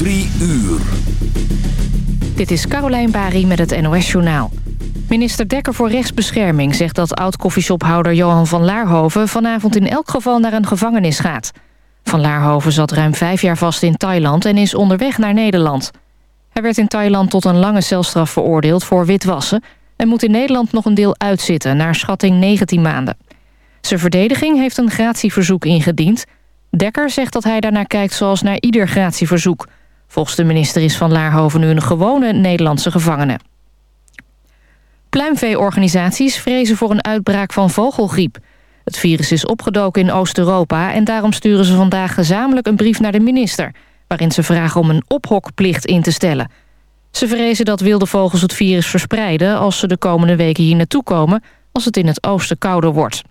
Drie uur. Dit is Carolijn Bari met het NOS Journaal. Minister Dekker voor Rechtsbescherming zegt dat oud-koffieshophouder Johan van Laarhoven... vanavond in elk geval naar een gevangenis gaat. Van Laarhoven zat ruim vijf jaar vast in Thailand en is onderweg naar Nederland. Hij werd in Thailand tot een lange celstraf veroordeeld voor witwassen... en moet in Nederland nog een deel uitzitten, naar schatting 19 maanden. Zijn verdediging heeft een gratieverzoek ingediend. Dekker zegt dat hij daarnaar kijkt zoals naar ieder gratieverzoek. Volgens de minister is Van Laarhoven nu een gewone Nederlandse gevangene. Pluimveeorganisaties vrezen voor een uitbraak van vogelgriep. Het virus is opgedoken in Oost-Europa... en daarom sturen ze vandaag gezamenlijk een brief naar de minister... waarin ze vragen om een ophokplicht in te stellen. Ze vrezen dat wilde vogels het virus verspreiden... als ze de komende weken hier naartoe komen... als het in het oosten kouder wordt.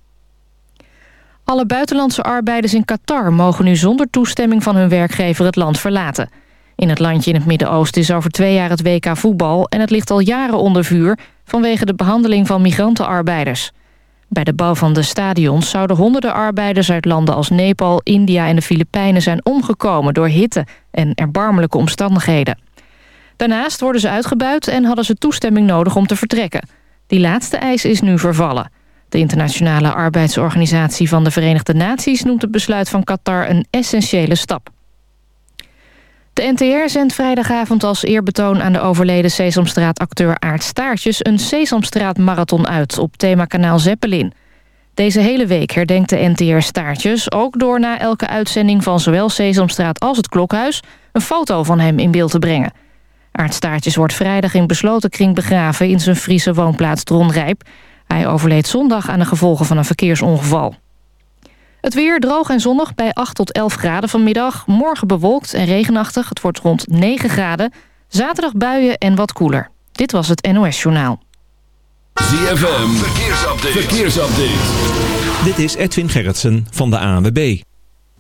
Alle buitenlandse arbeiders in Qatar mogen nu zonder toestemming van hun werkgever het land verlaten. In het landje in het Midden-Oosten is over twee jaar het WK voetbal... en het ligt al jaren onder vuur vanwege de behandeling van migrantenarbeiders. Bij de bouw van de stadions zouden honderden arbeiders uit landen als Nepal, India en de Filipijnen zijn omgekomen door hitte en erbarmelijke omstandigheden. Daarnaast worden ze uitgebuit en hadden ze toestemming nodig om te vertrekken. Die laatste eis is nu vervallen. De Internationale Arbeidsorganisatie van de Verenigde Naties noemt het besluit van Qatar een essentiële stap. De NTR zendt vrijdagavond als eerbetoon aan de overleden Sesamstraat-acteur Aart Staartjes... een Sesamstraat-marathon uit op themakanaal Zeppelin. Deze hele week herdenkt de NTR Staartjes ook door na elke uitzending van zowel Sesamstraat als het Klokhuis... een foto van hem in beeld te brengen. Aart Staartjes wordt vrijdag in besloten kring begraven in zijn Friese woonplaats Dronrijp. Hij overleed zondag aan de gevolgen van een verkeersongeval. Het weer droog en zonnig bij 8 tot 11 graden vanmiddag. Morgen bewolkt en regenachtig. Het wordt rond 9 graden. Zaterdag buien en wat koeler. Dit was het NOS Journaal. ZFM, verkeersupdate. verkeersupdate. Dit is Edwin Gerritsen van de ANWB.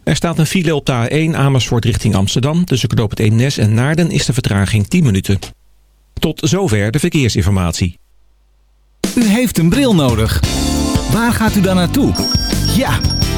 Er staat een file op de A1 Amersfoort richting Amsterdam. Tussen Knoop het Eemnes en Naarden is de vertraging 10 minuten. Tot zover de verkeersinformatie. U heeft een bril nodig. Waar gaat u dan naartoe? Ja,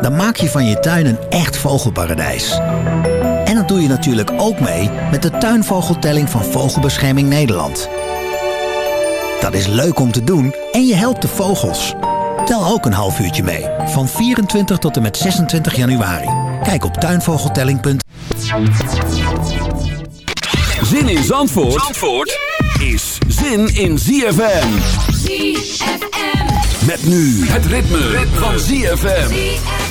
dan maak je van je tuin een echt vogelparadijs. En dat doe je natuurlijk ook mee met de tuinvogeltelling van Vogelbescherming Nederland. Dat is leuk om te doen en je helpt de vogels. Tel ook een half uurtje mee, van 24 tot en met 26 januari. Kijk op tuinvogeltelling.nl Zin in Zandvoort, Zandvoort is zin in ZFM. ZFM. Met nu het ritme, van ZFM.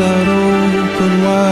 Out open wide.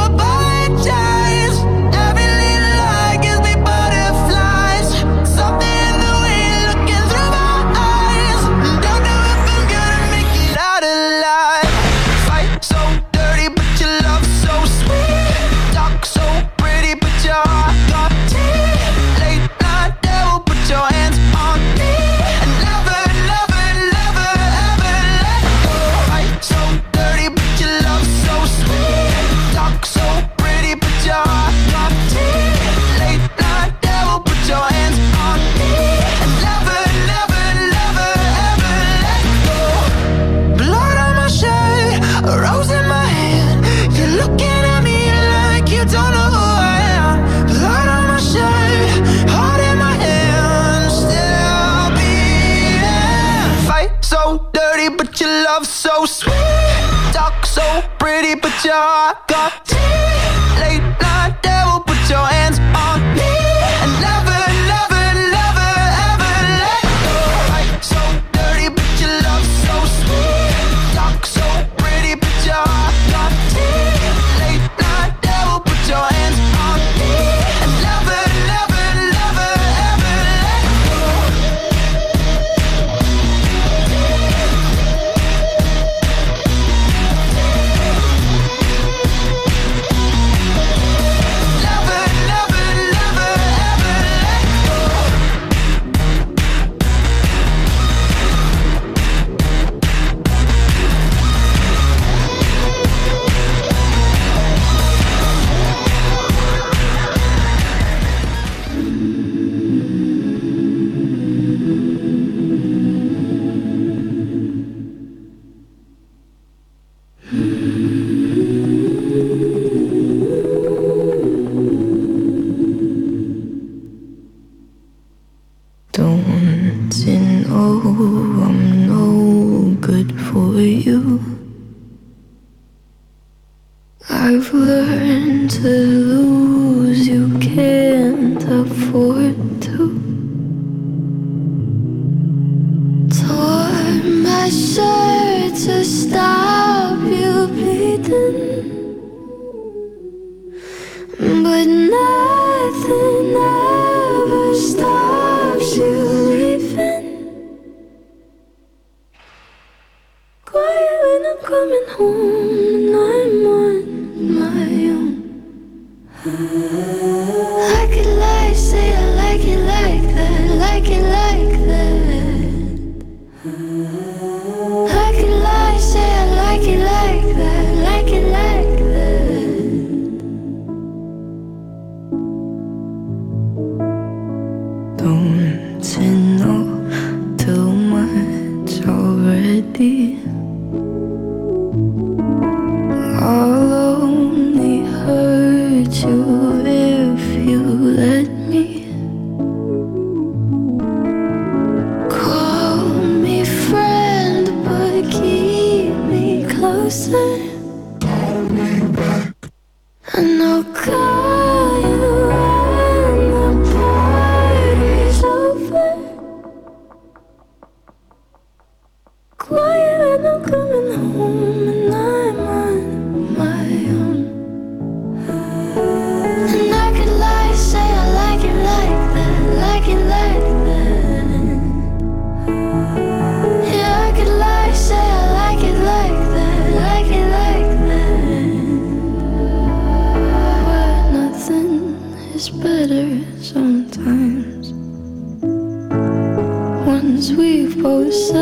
Oh.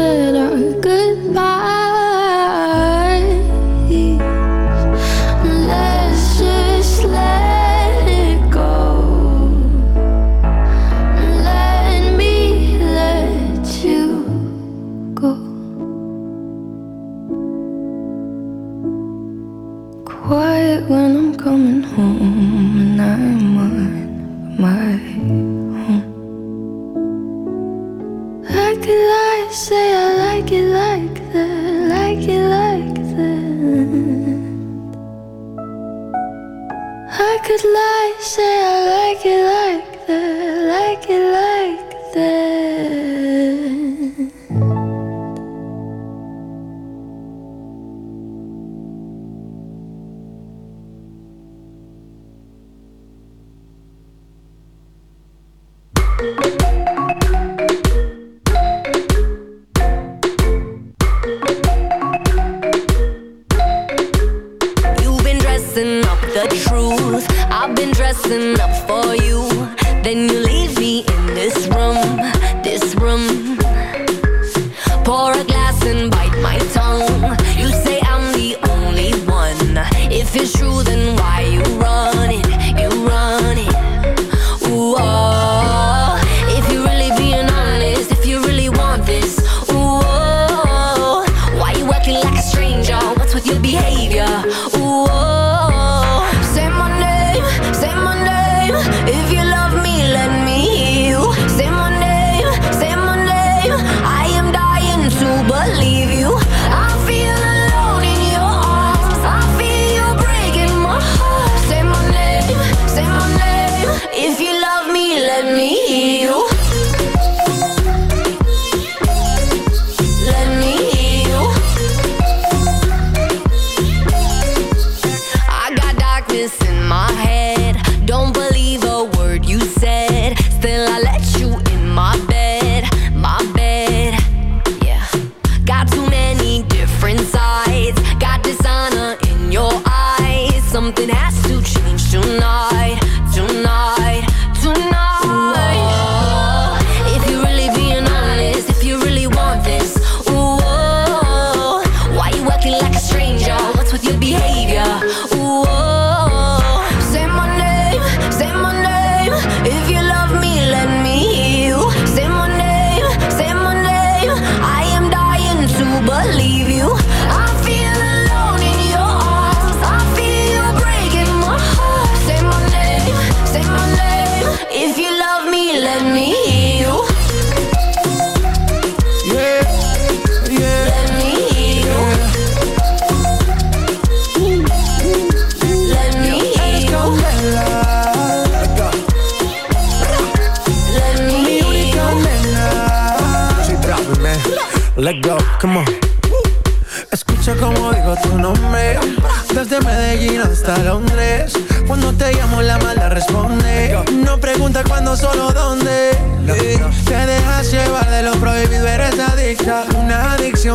llevar de lo prohibido, eres adicta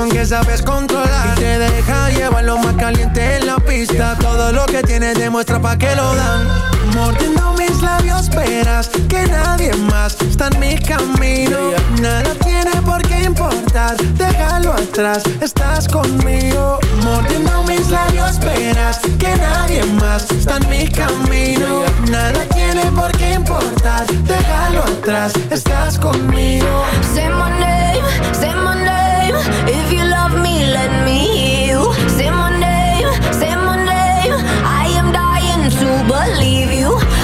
que sabes controlar. Y te deja llevar lo más caliente en la pista. Todo lo que tienes demuestra pa' que lo dan. Mordiendo mis labios, verás que nadie más está en mi camino. Nada tiene por qué importar, déjalo atrás, estás conmigo. Mordiendo mis labios, verás que nadie más está en mi camino. Nada tiene por qué importar, déjalo atrás, estás conmigo. Say my name, say my name. believe you.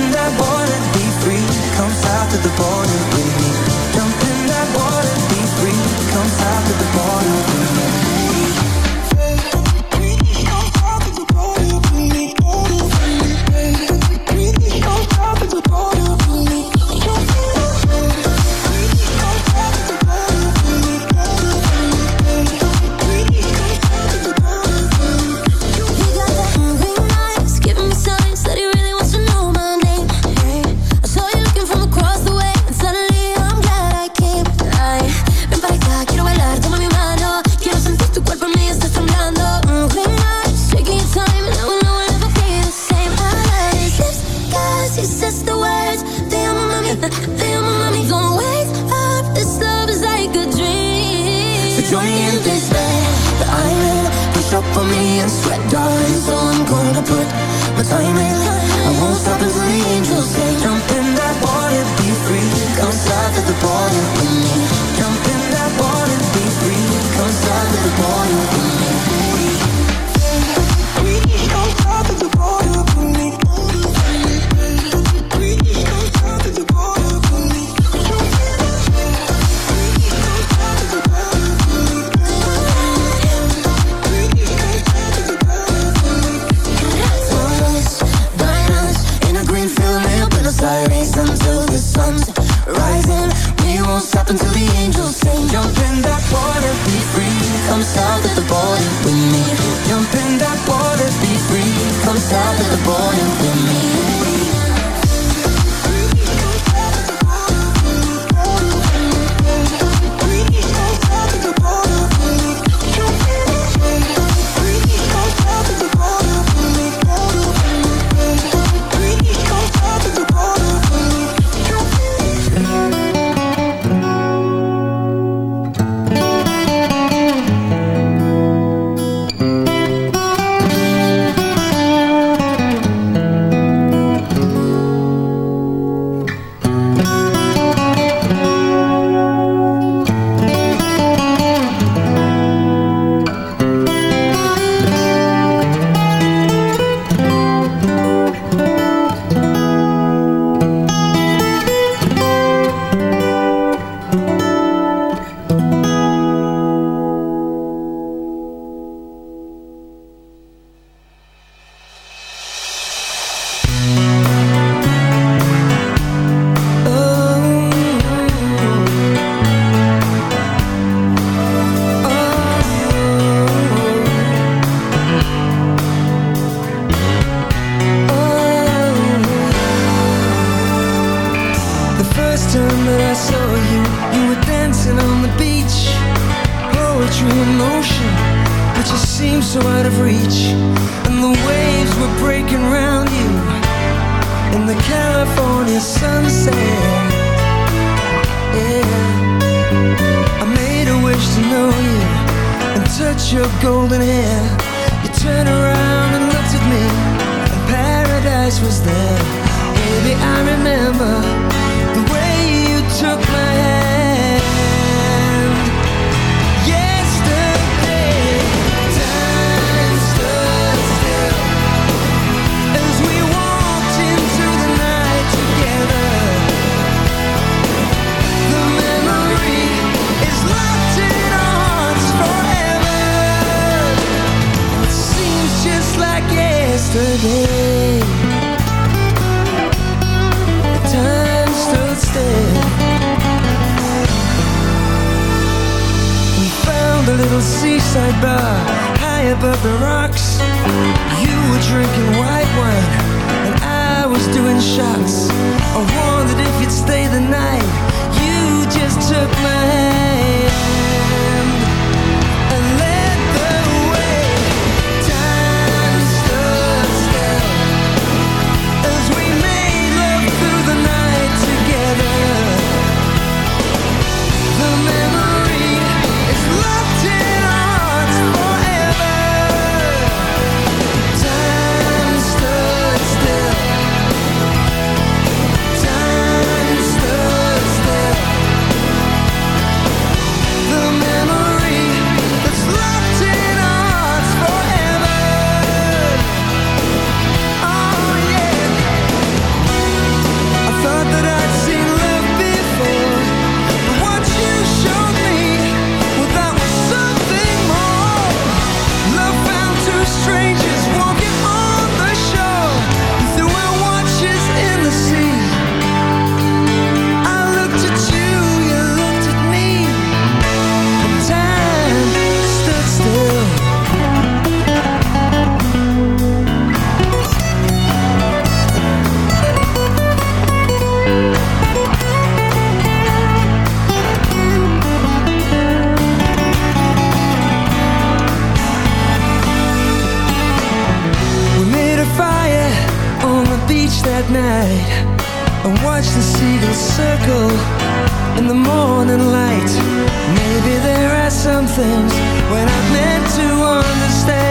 I wanna be free, come south to the border with me. yesterday. The time stood still. We found a little seaside bar High above the rocks. You were drinking night and watch the seagulls circle in the morning light. Maybe there are some things we're not meant to understand.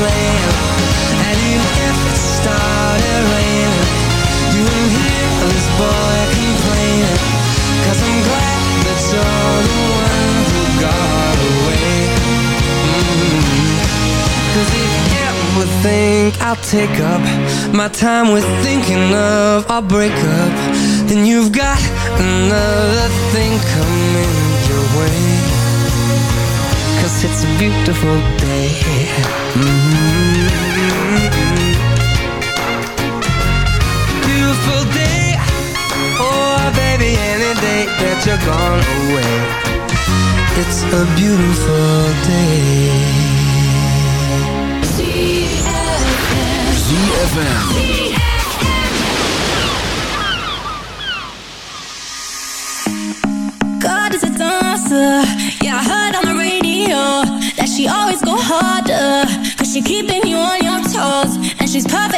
And even if it started raining You hear this boy I'm glad that you're the one who got away. Mm. Cause if you ever think I'll take up My time with thinking of our breakup Then you've got another thing coming your way it's a beautiful day. Mm Beautiful day. Oh baby, any day that you're gone away. It's a beautiful day. ZFM. God is a dancer. Keeping you on your toes. And she's perfectly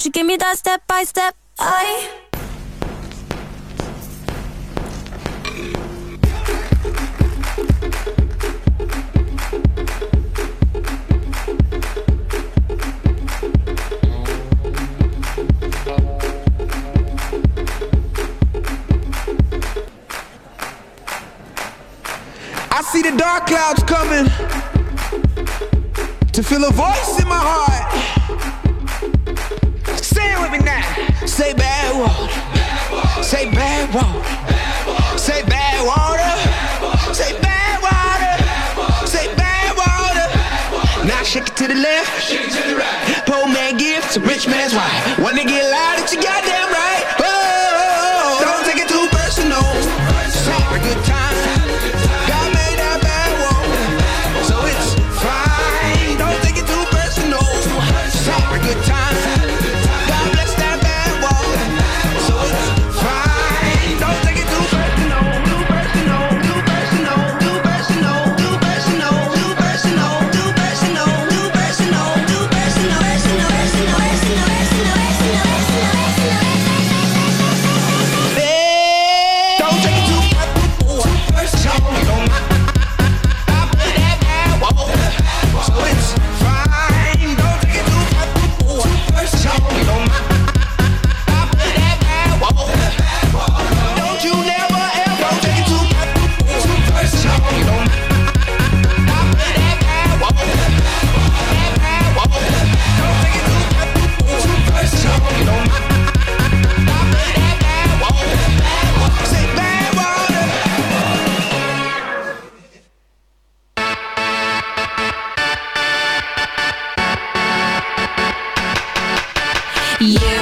won't you give me that step by step? I. I see the dark clouds coming to feel a voice in my heart. water. Say bad water. Say bad water. Say bad water. Say bad water. Now shake it to the left. Shake it to the right. Poor man gives to rich man's wife. Wanna get loud at your goddamn. Yeah.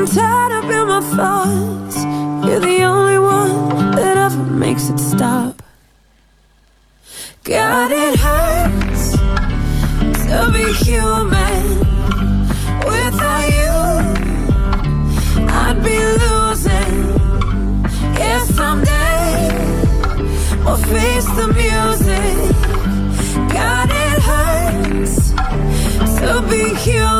Getting tied up in my thoughts. You're the only one that ever makes it stop. God, it hurts to be human. Without you, I'd be losing. Yeah, someday we'll face the music. God, it hurts to be human,